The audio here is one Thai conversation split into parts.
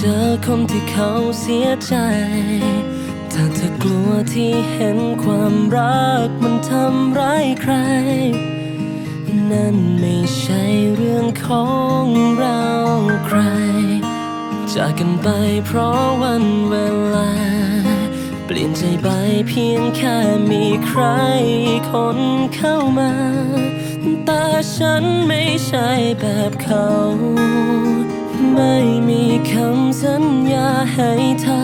จอคนที่เขาเสียใจ ถ้าเธอกลัวที่เห็นความรักมันทำร้ายใคร นั่นไม่ใช่เรื่องของเราใคร จากกันไปเพราะวันเวลา เปลี่ยนใจไปเพียงแค่มีใครคนเข้ามา แต่ฉันไม่ใช่แบบเขา ไม่มีคำสัญญาให้เธอ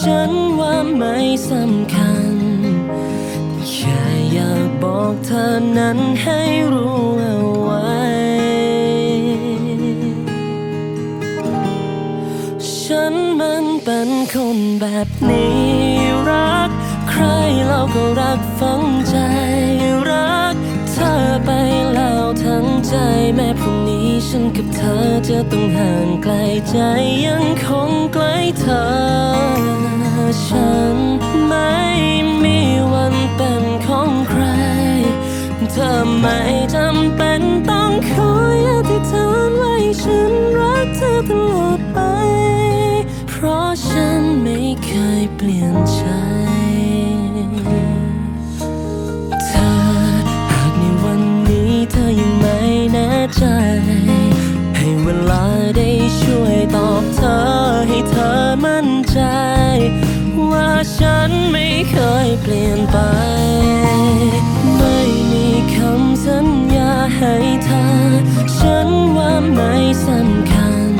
ฉันว่าไม่สำคัญ แค่อยากบอกเธอนั้นให้รู้เอาไว้ ฉันมันเป็นคนแบบนี้รัก ใครเราก็รักฝังใจรัก เธอไปแล้วทั้งใจแม้พรุ่ง ฉันกับเธอจะต้องห่างไกลใจยังคงใกล้เธอ ฉันไม่มีวันเป็นของใคร เธอไม่จำเป็นต้องคอยอธิษฐานไว้ฉันรักเธอตลอดไป เพราะฉันไม่เคยเปลี่ยนใจ ฉันไม่เคยเปลี่ยนไป ไม่มีคำสัญญาให้เธอ ฉันว่าไม่สำคัญ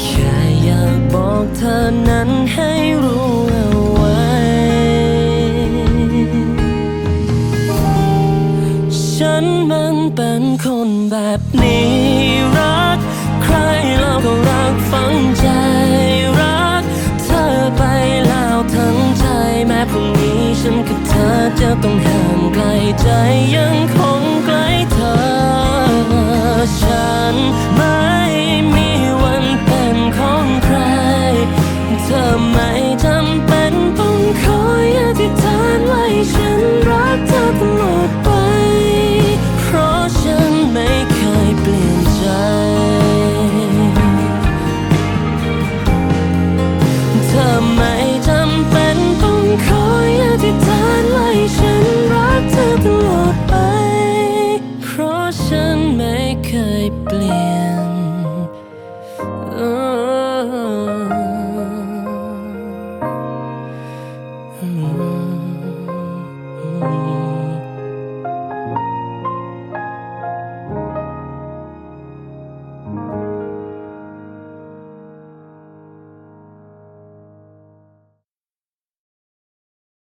แค่อยากบอกเธอนั้นให้รู้เอาไว้ ฉันมันเป็นคนแบบนี้รัก แม้พรุ่งนี้ฉันกับเธอจะต้องห่างไกลใจยังคงใกล้เธอฉัน เค